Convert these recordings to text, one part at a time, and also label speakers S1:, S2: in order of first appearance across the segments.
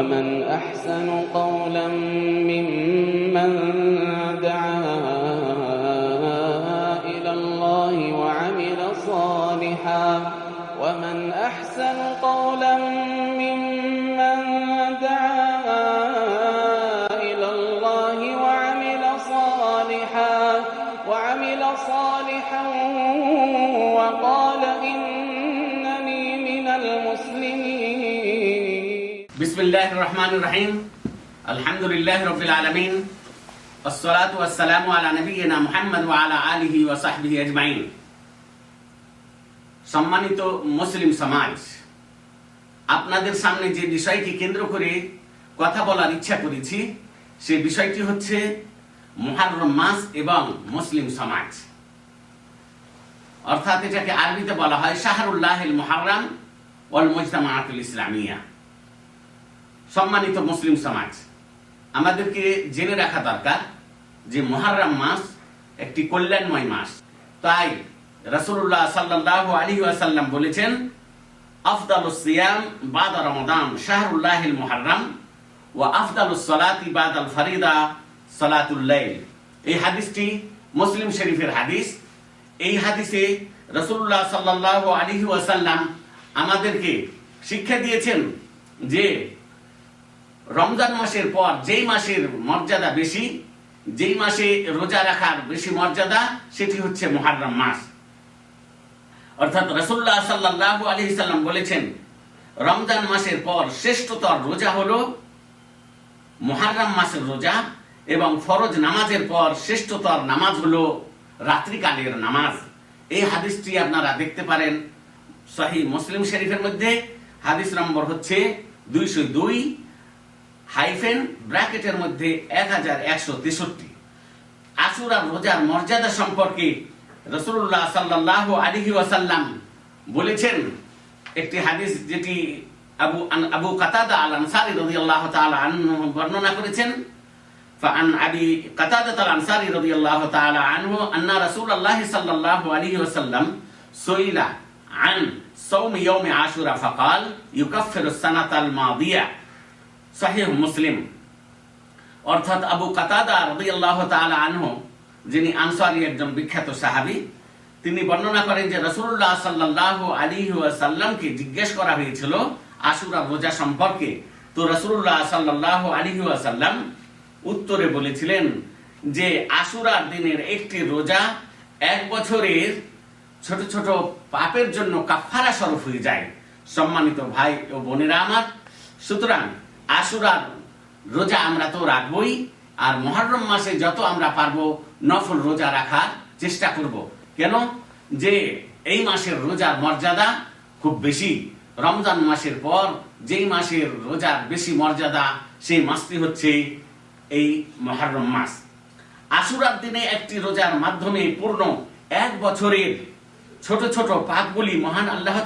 S1: ومن أحسن قولا ممن المسلمين
S2: بسم الله الرحمن الرحيم الحمد لله رب العالمين والصلاة والسلام على نبينا محمد وعلى آله وصحبه أجمعين সম্মানিত মুসলিম সমাজ আপনাদের সামনে যে বিষয়টি কেন্দ্র করে কথা বলার ইচ্ছা করেছি সে বিষয়টি হচ্ছে মুহাররম মাস এবং মুসলিম সমাজ অর্থাৎ এটাকে আরবিতে বলা হয় শাহরুল্লাহিল মুহাররম ওয়াল মুজতামাআতুল ইসলামিয়া সম্মানিত মুসলিম সমাজ, আমাদেরকে জেনে রাখা দরকার যে মহারাম মাস একটি কল্যাণময় মাস। তাই রাসূলুল্লাহ সাল্লাল্লাহু আলাইহি ওয়াসাল্লাম বলেছেন, আফদালুস সিয়াম বাদা রমাদান শাহরুল্লাহিল মুহাররম ওয়া আফদালুস সালাতি বাদাল ফরিদা সালাতুল লাইল। এই হাদিসটি মুসলিম শরীফের হাদিস। এই হাদিসে রাসূলুল্লাহ সাল্লাল্লাহু আলাইহি ওয়াসাল্লাম আমাদেরকে শিক্ষা দিয়েছেন যে রমজান মাসের পর যেই মাসের মর্যাদা বেশি, যেই মাসে রোজা রাখার বেশি মর্যাদা, সেটি হচ্ছে মহারম মাস। অর্থাৎ রসুল্লাহ সাল্লাহ আলী সাল্লাম বলেছেন, রমজান মাসের পর শ্রেষ্ঠতর রোজা হলো মহারম মাসের রোজা এবং ফরজ নামাজের পর শ্রেষ্ঠতর নামাজ হলো রাত্রিকালের নামাজ। এই হাদিসটি আপনারা দেখতে পারেন সহি মুসলিম শরীফের মধ্যে। হাদিস নম্বর হচ্ছে দুইশো দুই হাইফেন ব্র্যাকেটের মধ্যে এক হাজার একশো তেষট্টি আশুরা রোজার মর্যাদা সম্পর্কে রসুল্লাহ সাল্লাহ আলিহি ওয়াসাল্লাম বলেছেন একটি হাদিস যেটি আবু আবু কাতাদা আল আনসারি রাদিয়াল্লাহু তাআলা আনহু বর্ণনা করেছেন فعن أبي قتادة الأنصاري رضي الله تعالى عنه أن رسول الله صلى الله عليه وسلم سئل عن صوم يوم عاشوراء فقال يكفر السنة الماضية সাহিহ মুসলিম। অর্থাৎ আবু কাতাদা রাদিয়াল্লাহু তাআলা আনহু, যিনি আনসারী একজন বিখ্যাত সাহাবি, তিনি বর্ণনা করেন যে রসুল্লাহ সাল্লাল্লাহু আলাইহি ওয়াসাল্লামকে জিজ্ঞেস করা হয়েছিল, আশুরা রোজা সম্পর্কে। তো রসুল্লাহ সাল্লাল্লাহু আলাইহি ওয়াসাল্লাম উত্তরে বলেছিলেন যে আশুরার দিনের একটি রোজা এক বছরের ছোট ছোট পাপের জন্য কাফারা স্বরূপ হয়ে যায়। সম্মানিত ভাই ও বোনেরা আমার, সুতরাং আশুরার রোজা আমরা তো রাখবই, আর মহরম মাসে যত আমরা পারব নফল রোজা রাখার চেষ্টা করব। কেন? যে এই মাসের রোজার মর্যাদা খুব বেশি। রমজান মাসের পর যেই মাসের রোজার বেশি মর্যাদা, সেই মাসটি হচ্ছে এই মহরম মাস। আশুরার দিনে একটি রোজার মাধ্যমে পূর্ণ এক বছরের ছোট ছোট পাপগুলি মহান আল্লাহ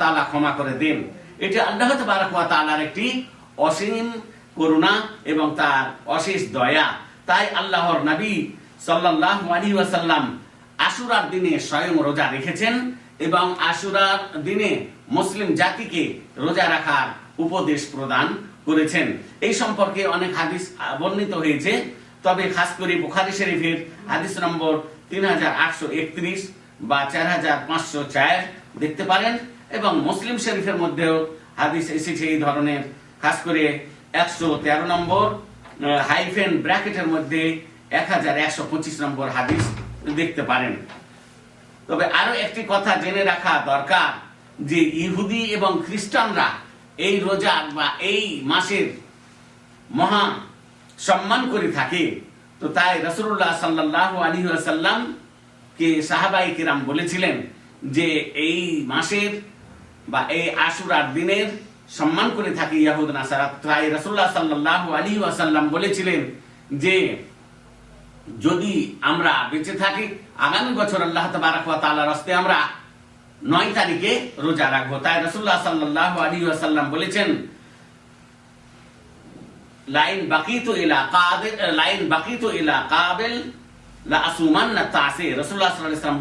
S2: তাআলা ক্ষমা করে দেন। এটি আল্লাহ তাআলার একটি অসীম করুণা এবং তার অশেষ দয়া। তাই আল্লাহর নবী সাল্লাল্লাহু আলাইহি ওয়াসাল্লাম আশুরার দিনে স্বয়ং রোজা রেখেছেন এবং আশুরার দিনে মুসলিম জাতিকে রোজা রাখার উপদেশ প্রদান করেছেন। এই সম্পর্কে অনেক হাদিস বর্ণিত হয়েছে, তবে খাস করে বুখারী শরীফের হাদিস নম্বর তিন হাজার আটশো একত্রিশ বা চার হাজার পাঁচশো চার দেখতে পারেন এবং মুসলিম শরীফের মধ্যেও হাদিস এসেছে এই ধরনের খাস করে একশো তেরো নম্বর হাইফেন ব্র্যাকেটের মধ্যে এক হাজার একশো পঁচিশ নম্বর হাদিস দেখতে পারেন তবে আরও একটি কথা জেনে রাখা দরকার যে ইহুদি এবং খ্রিস্টানরা এই রোজা বা এই মাসের মহা সম্মান করে থাকে তো তাই রসুল্লাহ সাল্লাহ আলী সাল্লাম কে সাহাবাই কিরাম বলেছিলেন যে এই মাসের বা এই আশুরার দিনের সম্মান করে থাকে ইয়াহুদ নাসারা। তাই রসুল্লাহ সাল্লাহ আলী ওয়াসাল্লাম বলেছিলেন যে, যদি আমরা বেঁচে থাকি, আগামী বছর আল্লাহ তালা হস্তে আমরা নয় তারিখে রোজা রাখব। তাই রসুল্লাহ সাল্লাহ আলী ওয়াসাল্লাম বলেছেন, লাইন বাকিত ইলা কাবিল লাইন বাকি তো এলা কাবিল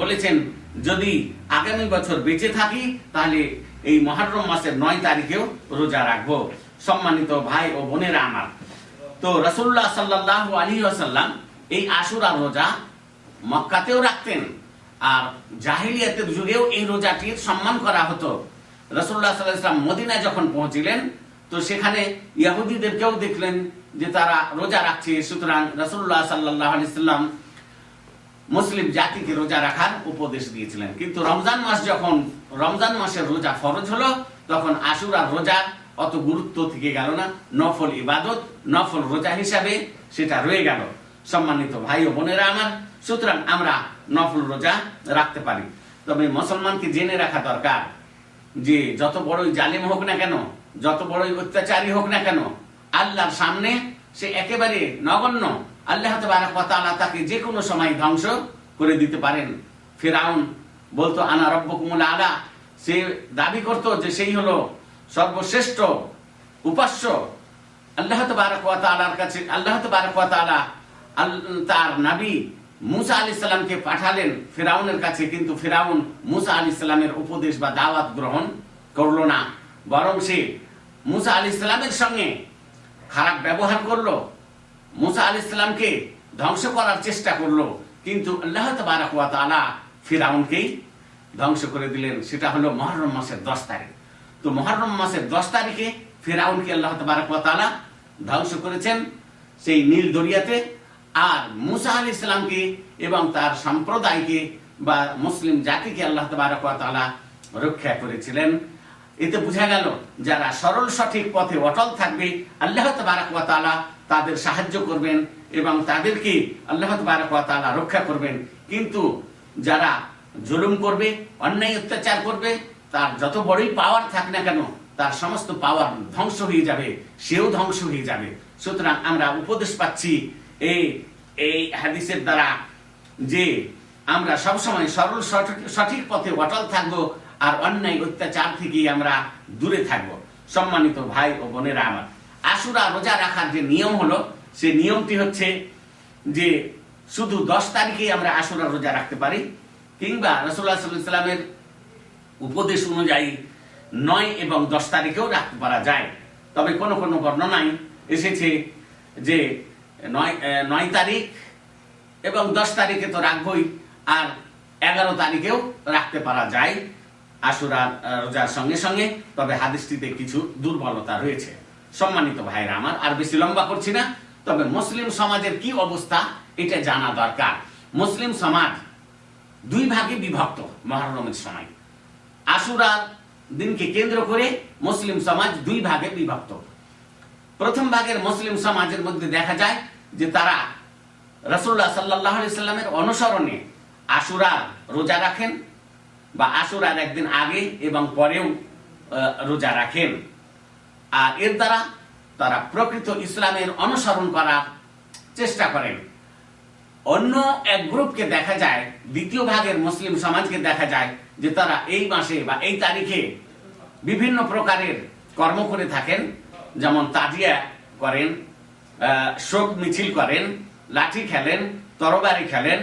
S2: বলেছেন, যদি আগামী বছর বেঁচে থাকি, তাহলে এই মহরম মাসের নয় তারিখেও রোজা রাখব। সম্মানিত ভাই ও বোনেরা আমার। তো রসুল্লাহ সাল্লাহ আলী এই আশুরা রোজা মক্কাতেও রাখতেন, আর জাহিলিয়াতের যুগেও এই রোজাটির সম্মান করা হতো। রসুল্লাহ সাল্লাহ ইসলাম মদিনায় যখন পৌঁছিলেন, তো সেখানে ইয়াহুদিদেরকেও দেখলেন যে তারা রোজা রাখছে। সুতরাং রসুল্লাহ সাল্লাহ আলি মুসলিম জাতিকে রোজা রাখার উপদেশ দিয়েছিলেন। কিন্তু রমজান মাস যখন, রমজান মাসের রোজা ফরজ হলো, তখন আশুরার রোজা অত গুরুত্ব থেকে গেল না। নফল ইবাদত, নফল রোজা হিসাবে সেটা রয়ে গেল। সম্মানিত ভাই ও বোনেরা আমার, সুতরাং আমরা নফল রোজা রাখতে পারি। তবে মুসলমানকে জেনে রাখা দরকার যে যত বড়ই জালিম হোক না কেন, যত বড়ই অত্যাচারী হোক না কেন, আল্লাহর সামনে সে একেবারে নগণ্য। আল্লাহ তাআলা তাকে যে কোনো সময় ধ্বংস করে দিতে পারেন। ফেরাউন বলতো, আনা রব্বকুমুল আলা। সে দাবি করত যে সেই হলো সর্বশ্রেষ্ঠ, উপাস্য। আল্লাহ তাআলার কাছে, আল্লাহ তাআলা তার নবী মুসা আলি সাল্লামকে পাঠালেন ফেরাউনের কাছে, কিন্তু ফেরাউন মুসা আলি সাল্লামের উপদেশ বা দাওয়াত গ্রহণ করল না। বরং সে মুসা আলি সাল্লামের সঙ্গে খারাপ ব্যবহার করল। মুসা আলি ইসলামকে ধ্বংস করার চেষ্টা করল, কিন্তু আল্লাহ তালা ফিরাউনকেই ধ্বংস করে দিলেন। সেটা হলো মহরম মাসের দশ তারিখ। তো মহরম মাসের দশ তারিখে ফিরাউনকে আল্লাহ তালা ধ্বংস করেছেন সেই নীল দরিয়াতে। আর মুসা আলি ইসলামকে এবং তার সম্প্রদায়কে বা মুসলিম জাতিকে আল্লাহ তালা রক্ষা করেছিলেন। এতে বোঝা গেল, যারা সরল সঠিক পথে অটল থাকবে, আল্লাহ তালা তাদের সাহায্য করবেন এবং তাদেরকে আল্লাহ তালা রক্ষা করবেন। কিন্তু যারা জুলুম করবে, অন্যায় অত্যাচার করবে, তার যত বড়ই পাওয়ার থাক না কেন, তার সমস্ত পাওয়ার ধ্বংস হয়ে যাবে, সেও ধ্বংস হয়ে যাবে। সুতরাং আমরা উপদেশ পাচ্ছি, এই এই হাদিসের দ্বারা যে আমরা সবসময় সরল সঠিক পথে অটল থাকব আর অন্যায় অত্যাচার থেকে আমরা দূরে থাকব। সম্মানিত ভাই ও বোনেরা আমার আশুরা রোজা রাখার যে নিয়ম হলো, সে নিয়মটি হচ্ছে যে শুধু দশ তারিখে আমরা আশুরা রোজা রাখতে পারি, কিংবা রসুল্লাহ সাল্লামের উপদেশ অনুযায়ী নয় এবং দশ তারিখেও রাখতে পারা যায়। তবে কোনো কোনো বর্ণনায় এসেছে যে নয় নয় তারিখ এবং দশ তারিখে তো রাখবই, আর এগারো তারিখেও রাখতে পারা যায় আশুরার রোজার সঙ্গে সঙ্গে, তবে হাদিসটিতে কিছু দুর্বলতা রয়েছে। সম্মানিত ভাইরা আমার, আর বেশি লম্বা করছি না, তবে মুসলিম সমাজের কি অবস্থা এটা জানা দরকার। মুসলিম সমাজ দুই ভাগে বিভক্ত মহরমের সময়। আশুরার দিনকে কেন্দ্র করে মুসলিম সমাজ দুই ভাগে বিভক্ত। প্রথম ভাগের মুসলিম সমাজের মধ্যে দেখা যায় যে তারা রসুল্লাহ সাল্লাহ সাল্লামের অনুসরণে আশুরা রোজা রাখেন বা আশুরার একদিন আগে এবং পরেও রোজা রাখেন। আর এর দ্বারা তারা প্রকৃত ইসলামের অনুসরণ করার চেষ্টা করেন। অন্য এক গ্রুপকে দেখা যায়, দ্বিতীয় ভাগের মুসলিম সমাজকে দেখা যায় যে তারা এই মাসে বা এই তারিখে বিভিন্ন প্রকারের কর্ম করে থাকেন। যেমন তাজিয়া করেন শোক মিছিল করেন, লাঠি খেলেন, তরবারি খেলেন,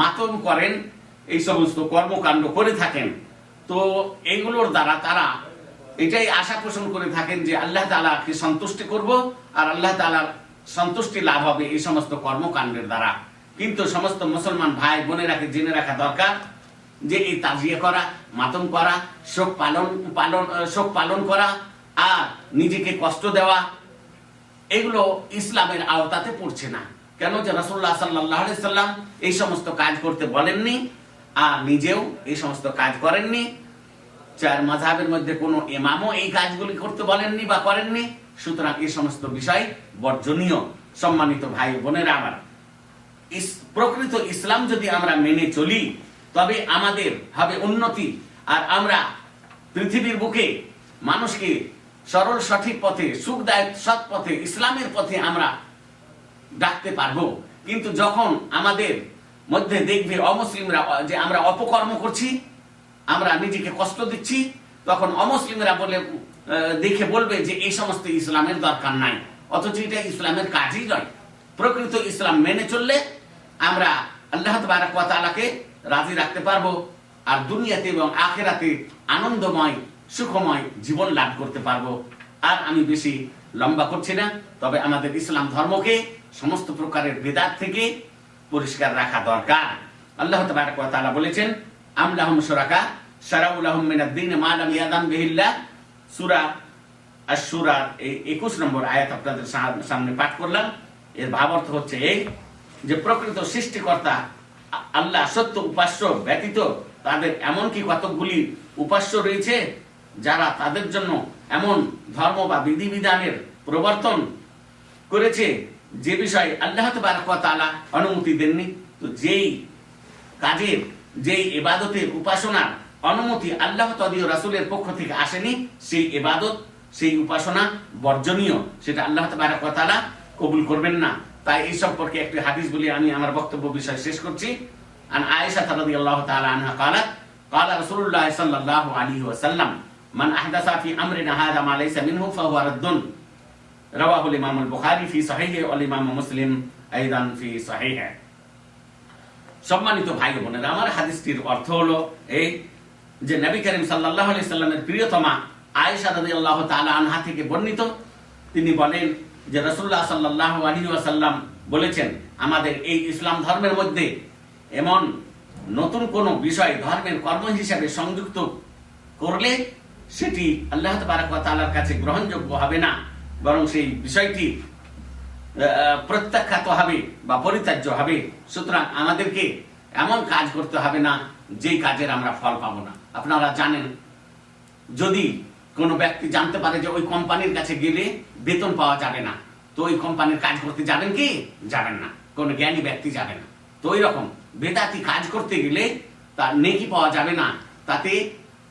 S2: মাতম করেন, এই সমস্ত কর্মকাণ্ড করে থাকেন। তো এইগুলোর দ্বারা তারা এটাই আশা পোষণ করে থাকেন যে আল্লাহ তালাকে সন্তুষ্টি করব আর আল্লাহ তালার সন্তুষ্টি লাভ হবে এই সমস্ত কর্মকাণ্ডের দ্বারা। কিন্তু সমস্ত মুসলমান ভাই বোনেরাকে জেনে রাখা দরকার যে এই তাজিয়া করা, মাতম করা, শোক পালন পালন শোক পালন করা আর নিজেকে কষ্ট দেওয়া, এগুলো ইসলামের আওতাতে পড়ছে না। কেন যে রসুল্লাহ সাল্লাহ সাল্লাম এই সমস্ত কাজ করতে বলেননি আর নিজেও এই সমস্ত কাজ করেননি। চার মাঝাবের মধ্যে কোনো এমামও এই কাজগুলি করতে বলেননি বা করেননি। সুতরাং এই সমস্ত বিষয় বর্জনীয়। সম্মানিত ভাই বোনেরা আমার প্রকৃত ইসলাম যদি আমরা মেনে চলি, তবে আমাদের হবে উন্নতি। আর আমরা পৃথিবীর বুকে মানুষকে সরল সঠিক পথে, সুখদায়ক সৎ পথে, ইসলামের পথে আমরা ডাকতে পারব। কিন্তু যখন আমাদের মধ্যে দেখবে অমুসলিমরা যে আমরা অপকর্ম করছি আমরা নিজেকে কষ্ট দিচ্ছি, তখন অমুসলিমরা বলে দেখে বলবে যে এই সমস্ত ইসলামের দরকার নাই। অথচ এটা ইসলামের কাজই নয়। প্রকৃত ইসলাম মেনে চললে আমরা আল্লাহ তালাকে রাজি রাখতে পারব আর দুনিয়াতে এবং আখেরাতে আনন্দময়, সুখময় জীবন লাভ করতে পারব। আর আমি বেশি লম্বা করছি না, তবে আমাদের ইসলাম ধর্মকে সমস্ত প্রকারের বেদাত থেকে পরিষ্কার রাখা দরকার। আল্লাহ ওয়া বলেছেন আম লাহুম শুরাকা শারাউ লাহুম মিনাদ দ্বীন মা লাম ইয়াদান বিহিল্লাহ সূরা আশ-শূরার এই 21 নম্বর আয়াত আপনাদের সামনে পাঠ করলাম। এর ভাবার্থ হচ্ছে এই যে প্রকৃত সৃষ্টিকর্তা আল্লাহ সত্য ব্যতীত তাদের এমন কি কতকগুলি উপাস্য রয়েছে যারা তাদের জন্য এমন ধর্ম বা বিধিবিধানের প্রবর্তন করেছে যে বিষয়ে আল্লাহ তাআলা অনুমতি দেননি। তো যেই কাজের, যেই এবাদতের উপাসনার অনুমতি আল্লাহ তদীয় রাসূলের পক্ষ থেকে আসেনি সেই এবাদত সেই উপাসনা বর্জনীয় সেটা আল্লাহ তাবারক ওয়া তাআলা কবুল করবেন না তাই এই সম্পর্কে একটি হাদিস বলে আমি আমার বক্তব্য বিষয় শেষ করছি আন আয়েশা রাদিয়াল্লাহু তাআলা আনহা قالت قال رسول الله صلى الله عليه وسلم من احدث في امرنا هذا ما ليس منه فهو رد رواه الامام البخاري في صحيحه والامام مسلم ايضا في صحيحه সম্মানিত ভাই ও বোনেরা আমার হাদিসটির অর্থ হলো এই যে নবী করিম সাল্লামের প্রিয়তমা আয়েশা রাদিয়াল্লাহু তাআলা আনহা থেকে বর্ণিত, তিনি বলেন যে রসুল্লাহ আলাইহি ওয়াসাল্লাম বলেছেন, আমাদের এই ইসলাম ধর্মের মধ্যে এমন নতুন কোন বিষয় ধর্মের কর্ম হিসাবে সংযুক্ত করলে সেটি আল্লাহ ওয়া কাছে গ্রহণযোগ্য হবে না। বরং সেই বিষয়টি প্রত্যাখ্যাত হবে বা পরিত্যাজ্য হবে। সুতরাং আমাদেরকে এমন কাজ করতে হবে না, যেই কাজের আমরা ফল পাবো না। আপনারা জানেন। যদি কোনো ব্যক্তি জানতে পারে যে ওই কোম্পানির কাছে গেলে বেতন পাওয়া যাবে না, তো ওই কোম্পানির কাজ করতে যাবেন কি? যাবেন না। কোনো জ্ঞানী ব্যক্তি যাবে না। তো ওই রকম বেদাতি কাজ করতে গেলে তার নেকি পাওয়া যাবে না, তাতে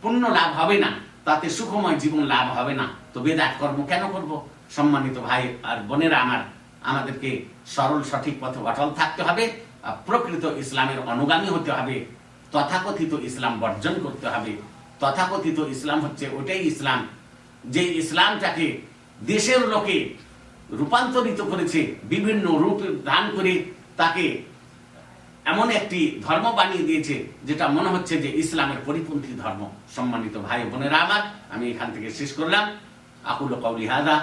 S2: পুণ্য লাভ হবে না, তাতে সুখময় জীবন লাভ হবে না। তো বেদাত কর্ম কেন করব? সম্মানিত ভাই আর বোনেরা আমার, আমাদেরকে সরল সঠিক পথে অটল থাকতে হবে প্রকৃত ইসলামের অনুগামী হতে হবে। তথাকথিত ইসলাম বর্জন করতে হবে। তথাকথিত ইসলাম হচ্ছে ওটাই ইসলাম। যে ইসলামটাকে দেশের লোকে রূপান্তরিত করেছে, বিভিন্ন রূপ দান করে তাকে এমন একটি ধর্ম বানিয়ে দিয়েছে, যেটা মনে হচ্ছে যে ইসলামের পরিপন্থী ধর্ম। সম্মানিত ভাই বোনেরা আমার, আমি এখান থেকে শেষ করলাম। আকুল কওলি হাদা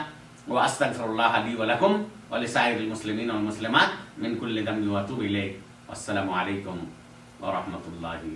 S2: ও আস্তাগফিরুল্লাহ লি ওয়া লাকুম ওয়া লিসাইরিল মুসলিমিন ওয়াল মুসলিমাত আসসালামু আলাইকুম রাহমাতুল্লাহি